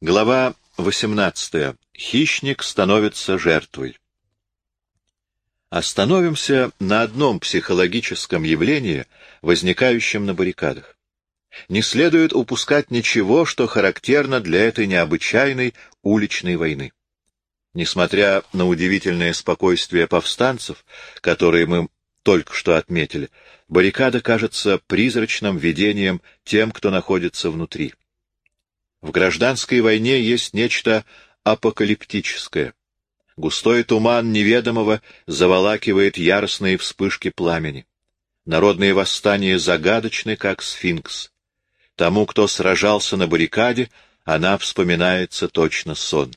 Глава 18. Хищник становится жертвой. Остановимся на одном психологическом явлении, возникающем на баррикадах. Не следует упускать ничего, что характерно для этой необычайной уличной войны. Несмотря на удивительное спокойствие повстанцев, которые мы только что отметили, баррикада кажется призрачным видением тем, кто находится внутри. В гражданской войне есть нечто апокалиптическое. Густой туман неведомого заволакивает яростные вспышки пламени. Народные восстания загадочны, как сфинкс. Тому, кто сражался на баррикаде, она вспоминается точно сон.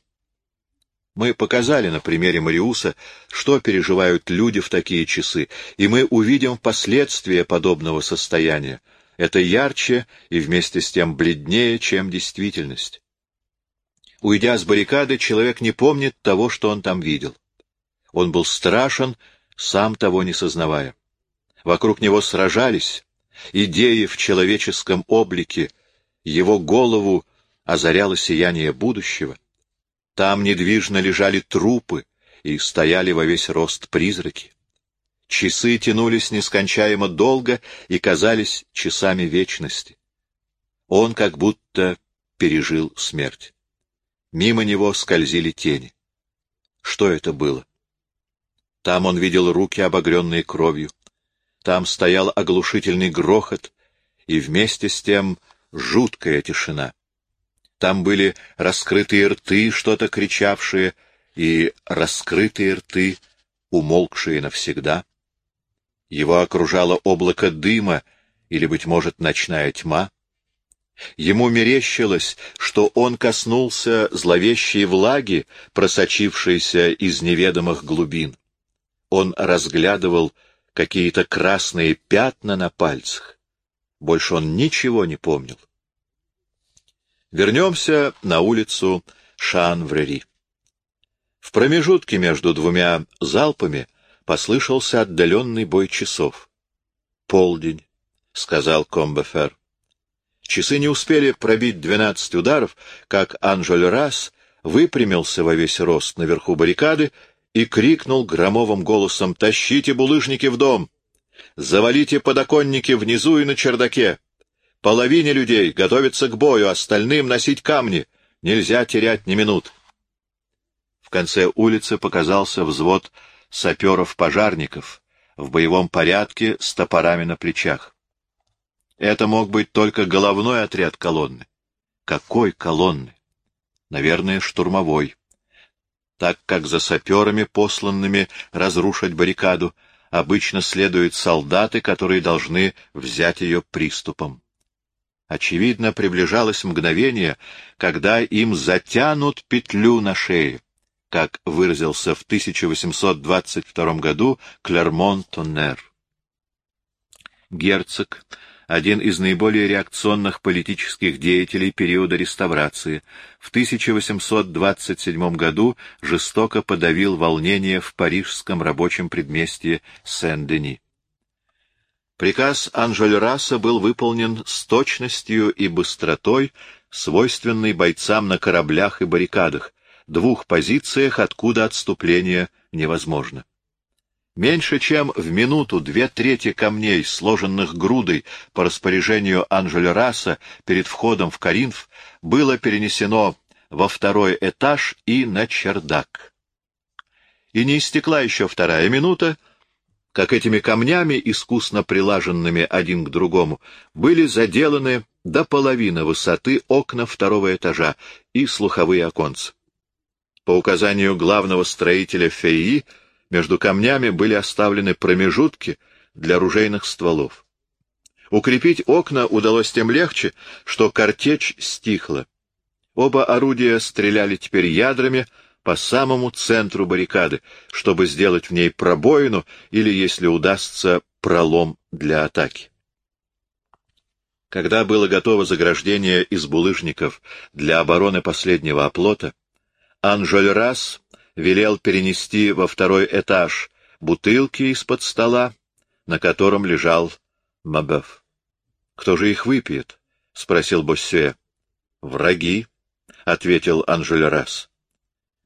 Мы показали на примере Мариуса, что переживают люди в такие часы, и мы увидим последствия подобного состояния, это ярче и вместе с тем бледнее, чем действительность. Уйдя с баррикады, человек не помнит того, что он там видел. Он был страшен, сам того не сознавая. Вокруг него сражались, идеи в человеческом облике, его голову озаряло сияние будущего. Там недвижно лежали трупы и стояли во весь рост призраки. Часы тянулись нескончаемо долго и казались часами вечности. Он как будто пережил смерть. Мимо него скользили тени. Что это было? Там он видел руки, обогренные кровью. Там стоял оглушительный грохот, и вместе с тем жуткая тишина. Там были раскрытые рты, что-то кричавшие, и раскрытые рты, умолкшие навсегда. Его окружало облако дыма или, быть может, ночная тьма. Ему мерещилось, что он коснулся зловещей влаги, просочившейся из неведомых глубин. Он разглядывал какие-то красные пятна на пальцах. Больше он ничего не помнил. Вернемся на улицу Шанврери. В промежутке между двумя залпами — послышался отдаленный бой часов. «Полдень», — сказал Комбефер. Часы не успели пробить двенадцать ударов, как Анжель Расс выпрямился во весь рост наверху баррикады и крикнул громовым голосом «Тащите булыжники в дом! Завалите подоконники внизу и на чердаке! Половине людей готовиться к бою, остальным носить камни! Нельзя терять ни минут!» В конце улицы показался взвод саперов-пожарников в боевом порядке с топорами на плечах. Это мог быть только головной отряд колонны. Какой колонны? Наверное, штурмовой. Так как за саперами, посланными разрушить баррикаду, обычно следуют солдаты, которые должны взять ее приступом. Очевидно, приближалось мгновение, когда им затянут петлю на шее как выразился в 1822 году Клермон-Тоннер. Герцог, один из наиболее реакционных политических деятелей периода реставрации, в 1827 году жестоко подавил волнение в парижском рабочем предместье Сен-Дени. Приказ Анжель-Раса был выполнен с точностью и быстротой, свойственной бойцам на кораблях и баррикадах, двух позициях, откуда отступление невозможно. Меньше чем в минуту две трети камней, сложенных грудой по распоряжению Анжеля Раса перед входом в Каринф, было перенесено во второй этаж и на чердак. И не истекла еще вторая минута, как этими камнями, искусно прилаженными один к другому, были заделаны до половины высоты окна второго этажа и слуховые оконца. По указанию главного строителя Феи между камнями были оставлены промежутки для ружейных стволов. Укрепить окна удалось тем легче, что картечь стихла. Оба орудия стреляли теперь ядрами по самому центру баррикады, чтобы сделать в ней пробоину или, если удастся, пролом для атаки. Когда было готово заграждение из булыжников для обороны последнего оплота, Анжольрас велел перенести во второй этаж бутылки из-под стола, на котором лежал Мабеф. — Кто же их выпьет? — спросил Боссюэ. — Враги, — ответил Анжелерас.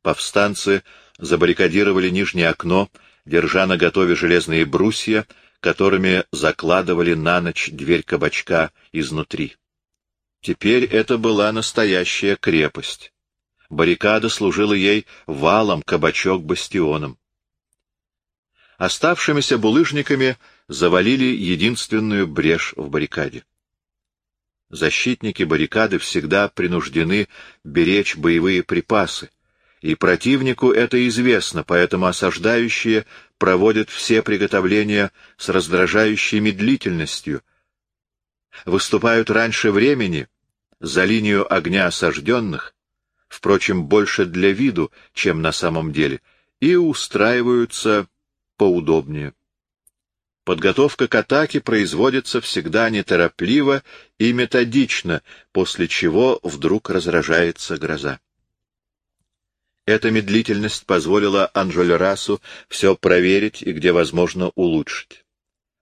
Повстанцы забаррикадировали нижнее окно, держа на готове железные брусья, которыми закладывали на ночь дверь кабачка изнутри. Теперь это была настоящая крепость. Баррикада служила ей валом, кабачок бастионом. Оставшимися булыжниками завалили единственную брешь в баррикаде. Защитники баррикады всегда принуждены беречь боевые припасы, и противнику это известно, поэтому осаждающие проводят все приготовления с раздражающей медлительностью, выступают раньше времени за линию огня осажденных, впрочем, больше для виду, чем на самом деле, и устраиваются поудобнее. Подготовка к атаке производится всегда неторопливо и методично, после чего вдруг разражается гроза. Эта медлительность позволила Анжолерасу все проверить и, где возможно, улучшить.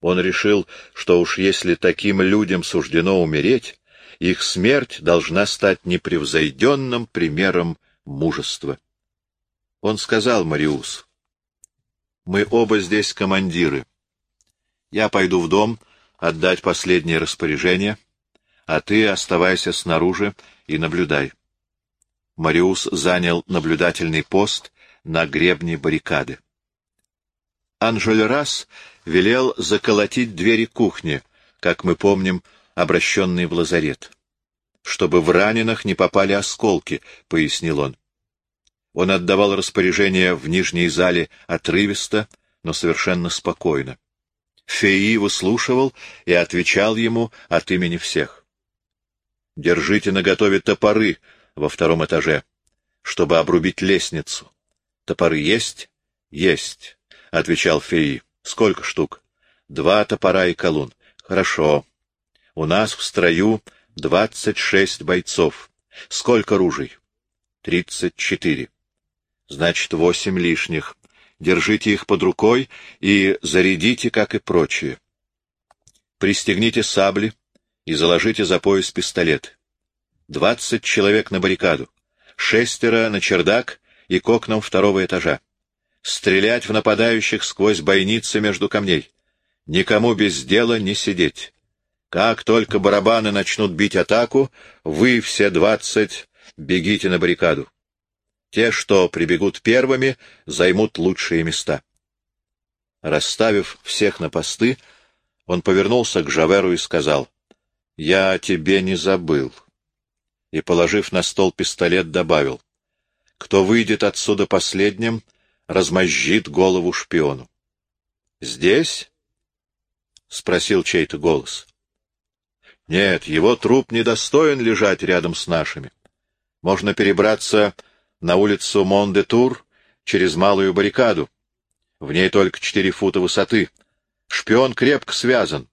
Он решил, что уж если таким людям суждено умереть, их смерть должна стать непревзойденным примером мужества. Он сказал Мариус, «Мы оба здесь командиры. Я пойду в дом отдать последнее распоряжение, а ты оставайся снаружи и наблюдай». Мариус занял наблюдательный пост на гребне баррикады. Анжелерас велел заколотить двери кухни, как мы помним, обращенный в лазарет. «Чтобы в раненых не попали осколки», — пояснил он. Он отдавал распоряжение в нижней зале отрывисто, но совершенно спокойно. Феи выслушивал и отвечал ему от имени всех. «Держите наготове топоры во втором этаже, чтобы обрубить лестницу. Топоры есть?» «Есть», — отвечал Феи. «Сколько штук?» «Два топора и колун». «Хорошо. У нас в строю двадцать шесть бойцов. Сколько ружей? Тридцать четыре. Значит, восемь лишних. Держите их под рукой и зарядите, как и прочие. Пристегните сабли и заложите за пояс пистолет. Двадцать человек на баррикаду. Шестеро на чердак и к окнам второго этажа. Стрелять в нападающих сквозь бойницы между камней. Никому без дела не сидеть. Как только барабаны начнут бить атаку, вы все двадцать бегите на баррикаду. Те, что прибегут первыми, займут лучшие места. Расставив всех на посты, он повернулся к Жаверу и сказал, — Я тебе не забыл. И, положив на стол пистолет, добавил, — Кто выйдет отсюда последним, размозжит голову шпиону. — Здесь? — спросил чей-то голос. — нет, его труп недостоин лежать рядом с нашими. Можно перебраться на улицу Мондетур через малую баррикаду. В ней только четыре фута высоты. Шпион крепко связан.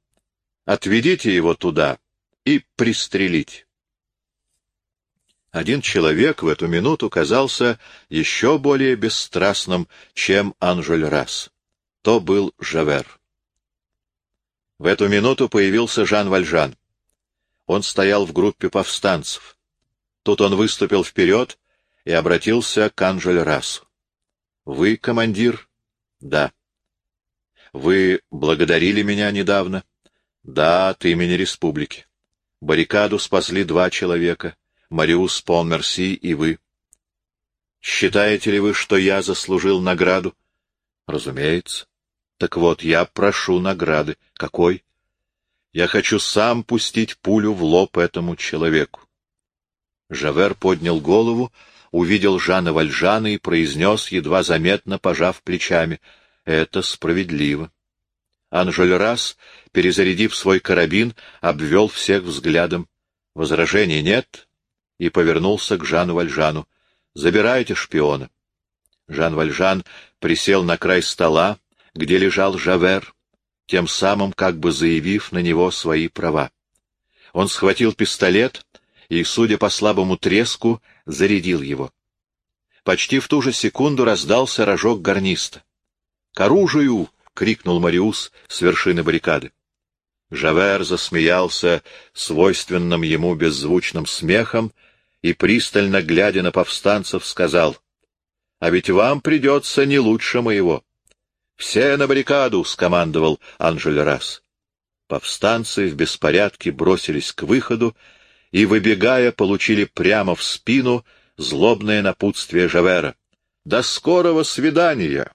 Отведите его туда и пристрелите. Один человек в эту минуту казался еще более бесстрастным, чем Анжольрас. То был Жавер. В эту минуту появился Жан Вальжан. Он стоял в группе повстанцев. Тут он выступил вперед и обратился к Анжель Расу. — Вы командир? — Да. — Вы благодарили меня недавно? — Да, от имени республики. Баррикаду спасли два человека — Мариус Пон-Мерси и вы. — Считаете ли вы, что я заслужил награду? — Разумеется. — Так вот, я прошу награды. Какой? Я хочу сам пустить пулю в лоб этому человеку. Жавер поднял голову, увидел Жана Вальжана и произнес, едва заметно пожав плечами, — это справедливо. Анжель Рас, перезарядив свой карабин, обвел всех взглядом. Возражений нет, и повернулся к Жану Вальжану. — Забирайте шпиона. Жан Вальжан присел на край стола, где лежал Жавер, тем самым как бы заявив на него свои права. Он схватил пистолет и, судя по слабому треску, зарядил его. Почти в ту же секунду раздался рожок гарниста. — К оружию! — крикнул Мариус с вершины баррикады. Жавер засмеялся свойственным ему беззвучным смехом и, пристально глядя на повстанцев, сказал, «А ведь вам придется не лучше моего». «Все на баррикаду!» — скомандовал Анжель Расс. Повстанцы в беспорядке бросились к выходу и, выбегая, получили прямо в спину злобное напутствие Жавера. «До скорого свидания!»